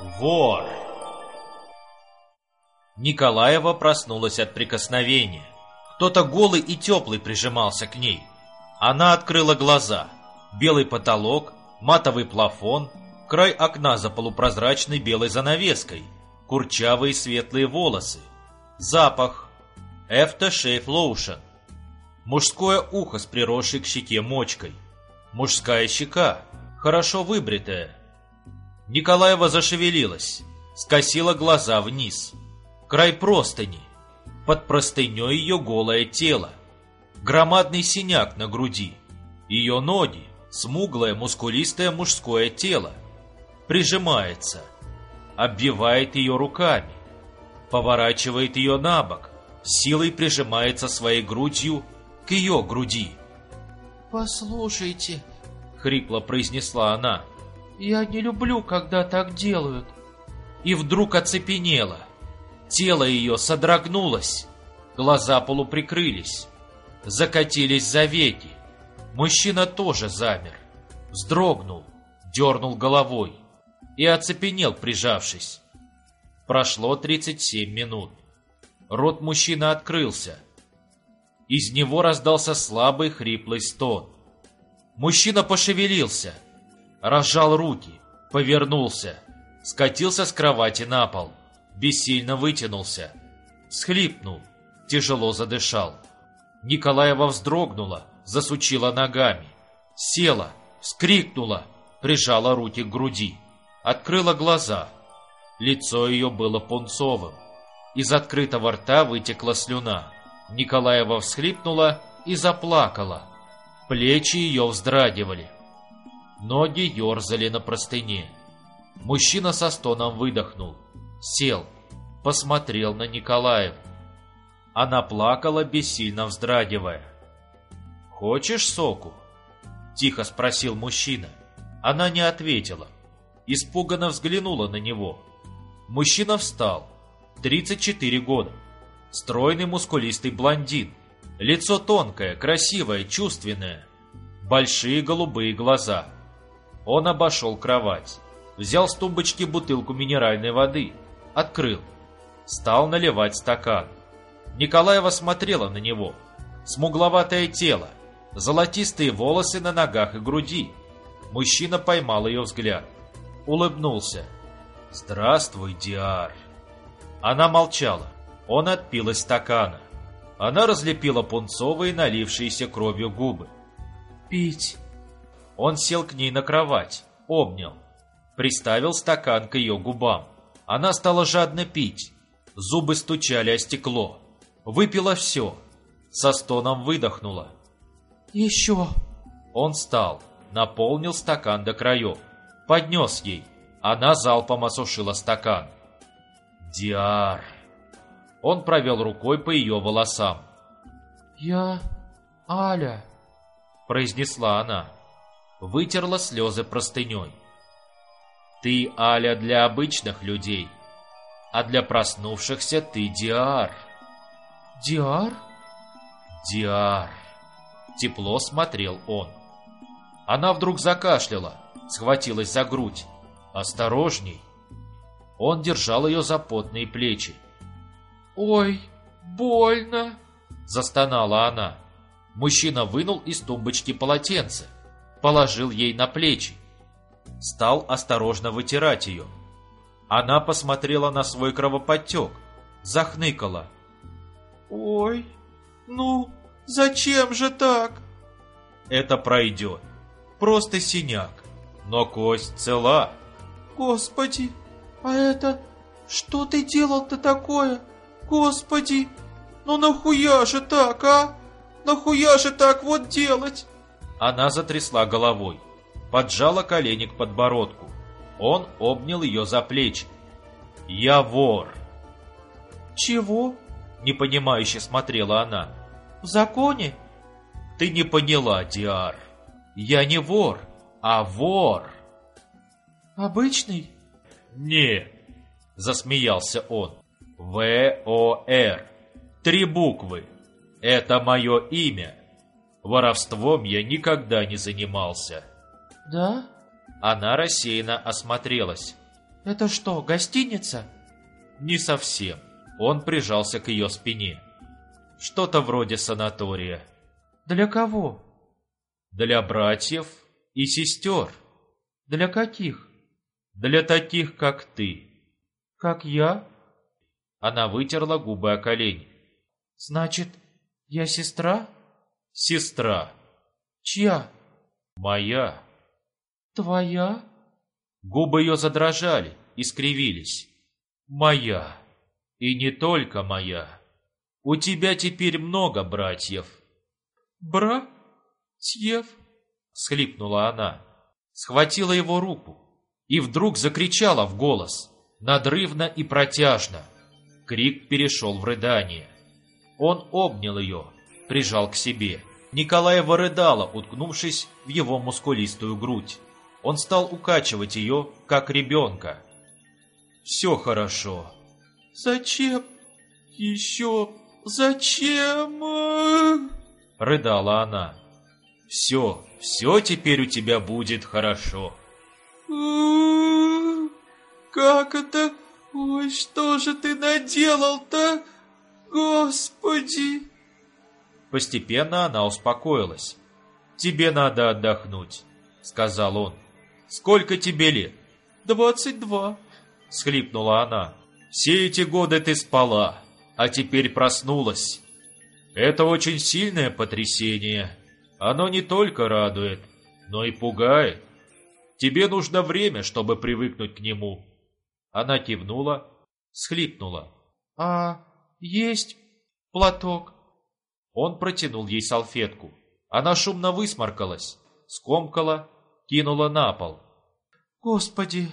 Вор. Николаева проснулась от прикосновения. Кто-то голый и теплый прижимался к ней. Она открыла глаза. Белый потолок, матовый плафон, край окна за полупрозрачной белой занавеской, курчавые светлые волосы, запах, Aftershave Lotion, мужское ухо с приросшей к щеке мочкой, мужская щека, хорошо выбритая. Николаева зашевелилась, скосила глаза вниз. Край простыни, под простыней ее голое тело, громадный синяк на груди, ее ноги, смуглое мускулистое мужское тело, прижимается, обвивает ее руками, поворачивает ее на бок, силой прижимается своей грудью к ее груди. «Послушайте», — хрипло произнесла она, — «я не люблю, когда так делают». И вдруг оцепенела. Тело ее содрогнулось, глаза полуприкрылись, закатились за веки. Мужчина тоже замер, вздрогнул, дернул головой и оцепенел, прижавшись. Прошло 37 минут. Рот мужчины открылся. Из него раздался слабый хриплый стон. Мужчина пошевелился, разжал руки, повернулся, скатился с кровати на пол, бессильно вытянулся, схлипнул, тяжело задышал. Николаева вздрогнула, засучила ногами, села, вскрикнула, прижала руки к груди, открыла глаза. Лицо ее было пунцовым. Из открытого рта вытекла слюна. Николаева всхлипнула и заплакала. Плечи ее вздрагивали. Ноги ерзали на простыне. Мужчина со стоном выдохнул, сел, посмотрел на Николаеву. Она плакала, бессильно вздрагивая. «Хочешь соку?» – тихо спросил мужчина. Она не ответила. Испуганно взглянула на него. Мужчина встал. 34 года. Стройный мускулистый блондин. Лицо тонкое, красивое, чувственное. Большие голубые глаза. Он обошел кровать. Взял с тумбочки бутылку минеральной воды. Открыл. Стал наливать стакан. Николаева смотрела на него. Смугловатое тело. Золотистые волосы на ногах и груди. Мужчина поймал ее взгляд. Улыбнулся. «Здравствуй, Диар!» Она молчала. Он отпил из стакана. Она разлепила пунцовые, налившиеся кровью губы. «Пить!» Он сел к ней на кровать, обнял. Приставил стакан к ее губам. Она стала жадно пить. Зубы стучали о стекло. Выпила все. Со стоном выдохнула. «Еще!» Он встал, наполнил стакан до краев. Поднес ей. Она залпом осушила стакан. Диар. Он провел рукой по ее волосам. «Я... Аля», — произнесла она. Вытерла слезы простыней. «Ты, Аля, для обычных людей, а для проснувшихся ты Диар». «Диар?» «Диар», — тепло смотрел он. Она вдруг закашляла, схватилась за грудь. «Осторожней!» Он держал ее за потные плечи. «Ой, больно!» – застонала она. Мужчина вынул из тумбочки полотенце, положил ей на плечи. Стал осторожно вытирать ее. Она посмотрела на свой кровоподтек, захныкала. «Ой, ну, зачем же так?» «Это пройдет. Просто синяк, но кость цела». «Господи, а это... Что ты делал-то такое? Господи! Ну нахуя же так, а? Нахуя же так вот делать?» Она затрясла головой, поджала колени к подбородку. Он обнял ее за плечи. «Я вор!» «Чего?» — непонимающе смотрела она. «В законе?» «Ты не поняла, Диар. Я не вор, а вор!» «Обычный?» «Нет!» — засмеялся он. В-О-Р. Три буквы. Это мое имя. Воровством я никогда не занимался. Да? Она рассеянно осмотрелась. Это что, гостиница? Не совсем. Он прижался к ее спине. Что-то вроде санатория. Для кого? Для братьев и сестер. Для каких? Для таких, как ты. Как я? Она вытерла губы о колени. Значит, я сестра? Сестра. Чья? Моя. Твоя? Губы ее задрожали, искривились. Моя. И не только моя. У тебя теперь много братьев. Братьев? Схлипнула она. Схватила его руку и вдруг закричала в голос, надрывно и протяжно. Крик перешел в рыдание. Он обнял ее, прижал к себе. Николаева рыдала, уткнувшись в его мускулистую грудь. Он стал укачивать ее, как ребенка. «Все хорошо». «Зачем? Еще зачем?» Рыдала она. «Все, все теперь у тебя будет хорошо». «Как это? Ой, что же ты наделал-то? Господи!» Постепенно она успокоилась. «Тебе надо отдохнуть», — сказал он. «Сколько тебе лет?» «Двадцать два», — схлипнула она. «Все эти годы ты спала, а теперь проснулась. Это очень сильное потрясение. Оно не только радует, но и пугает. Тебе нужно время, чтобы привыкнуть к нему». Она кивнула, схлипнула. «А есть платок?» Он протянул ей салфетку. Она шумно высморкалась, скомкала, кинула на пол. «Господи,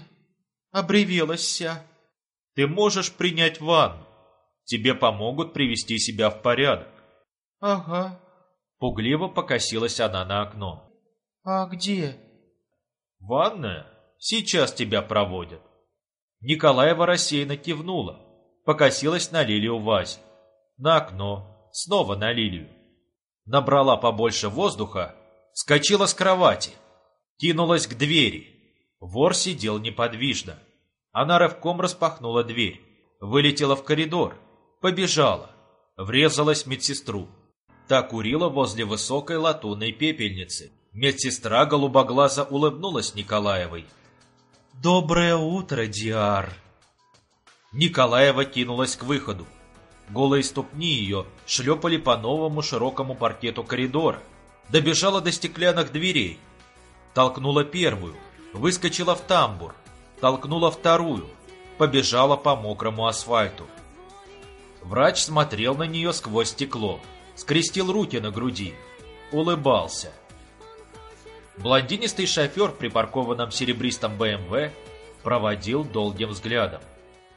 обревелась вся!» «Ты можешь принять ванну. Тебе помогут привести себя в порядок». «Ага». Пугливо покосилась она на окно. «А где?» «Ванная? Сейчас тебя проводят». Николаева рассеянно кивнула, покосилась на лилию в вазе, на окно, снова на лилию. Набрала побольше воздуха, скочила с кровати, кинулась к двери. Вор сидел неподвижно. Она рывком распахнула дверь, вылетела в коридор, побежала, врезалась в медсестру. Та курила возле высокой латунной пепельницы. Медсестра голубоглаза улыбнулась Николаевой. «Доброе утро, Диар!» Николаева кинулась к выходу. Голые ступни ее шлепали по новому широкому паркету коридора. Добежала до стеклянных дверей. Толкнула первую, выскочила в тамбур. Толкнула вторую, побежала по мокрому асфальту. Врач смотрел на нее сквозь стекло, скрестил руки на груди, улыбался. Блондинистый шофер припаркованном серебристом БМВ проводил долгим взглядом.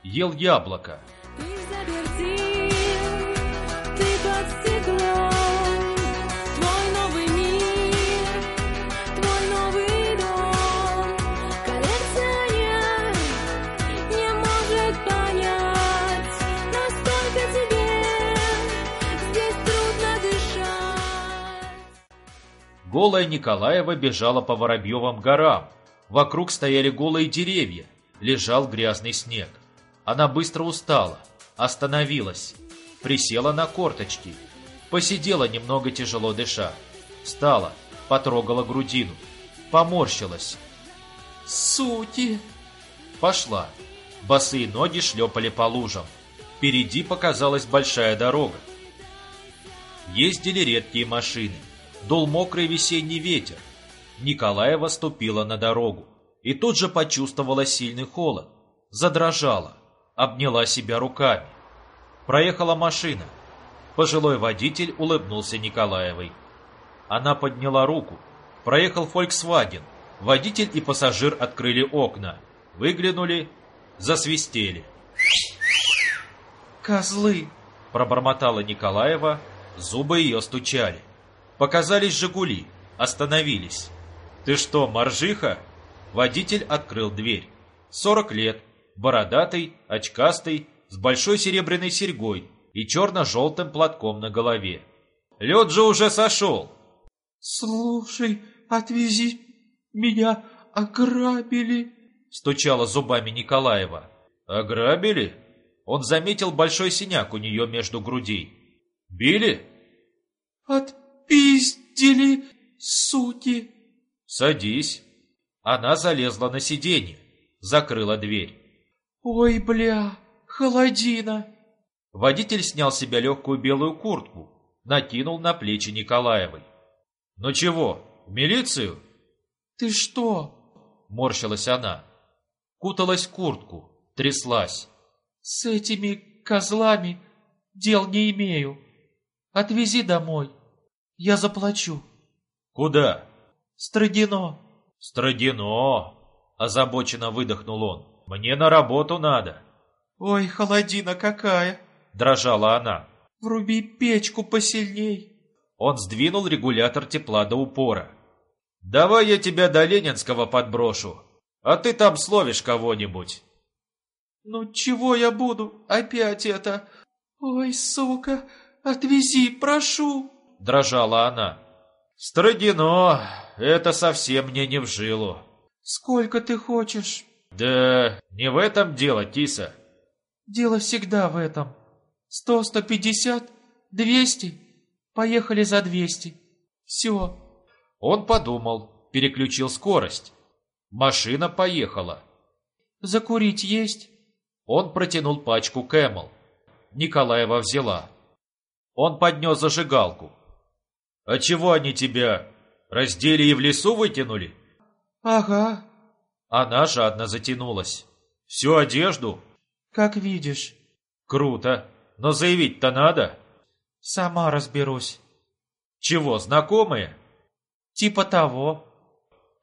Ел яблоко. Голая Николаева бежала по Воробьевым горам. Вокруг стояли голые деревья, лежал грязный снег. Она быстро устала, остановилась, присела на корточки, посидела немного тяжело дыша, встала, потрогала грудину, поморщилась. «Сути!» Пошла. Босые ноги шлепали по лужам. Впереди показалась большая дорога. Ездили редкие машины. Дул мокрый весенний ветер. Николаева ступила на дорогу и тут же почувствовала сильный холод. Задрожала, обняла себя руками. Проехала машина. Пожилой водитель улыбнулся Николаевой. Она подняла руку. Проехал Volkswagen. Водитель и пассажир открыли окна. Выглянули, засвистели. «Козлы!» – пробормотала Николаева, зубы ее стучали. Показались «Жигули», остановились. «Ты что, моржиха?» Водитель открыл дверь. Сорок лет, бородатый, очкастый, с большой серебряной серьгой и черно-желтым платком на голове. Лед же уже сошел. «Слушай, отвези меня, ограбили. стучала зубами Николаева. Ограбили? Он заметил большой синяк у нее между грудей. Били? Отпиздили, суки. Садись. Она залезла на сиденье, закрыла дверь. Ой, бля, холодина. Водитель снял с себя легкую белую куртку, накинул на плечи Николаевой. «Ну чего, в милицию?» «Ты что?» — морщилась она. Куталась в куртку, тряслась. «С этими козлами дел не имею. Отвези домой. Я заплачу». «Куда?» «Строгино». «Строгино!» — озабоченно выдохнул он. «Мне на работу надо». «Ой, холодина какая!» — дрожала она. «Вруби печку посильней!» Он сдвинул регулятор тепла до упора. «Давай я тебя до Ленинского подброшу, а ты там словишь кого-нибудь». «Ну чего я буду? Опять это? Ой, сука, отвези, прошу!» Дрожала она. «Строгино, это совсем мне не в жилу». «Сколько ты хочешь?» «Да не в этом дело, Тиса». «Дело всегда в этом. Сто, сто пятьдесят, двести. Поехали за двести. Все». Он подумал, переключил скорость. Машина поехала. «Закурить есть?» Он протянул пачку Camel. Николаева взяла. Он поднес зажигалку. «А чего они тебя раздели и в лесу вытянули?» «Ага». Она жадно затянулась. «Всю одежду?» «Как видишь». «Круто. Но заявить-то надо?» «Сама разберусь». «Чего, знакомые?» «Типа того».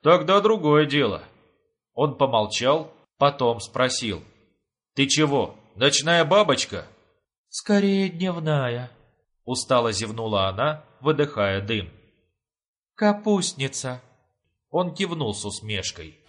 «Тогда другое дело». Он помолчал, потом спросил. «Ты чего, ночная бабочка?» «Скорее дневная», — устало зевнула она, выдыхая дым. «Капустница». Он кивнул с усмешкой.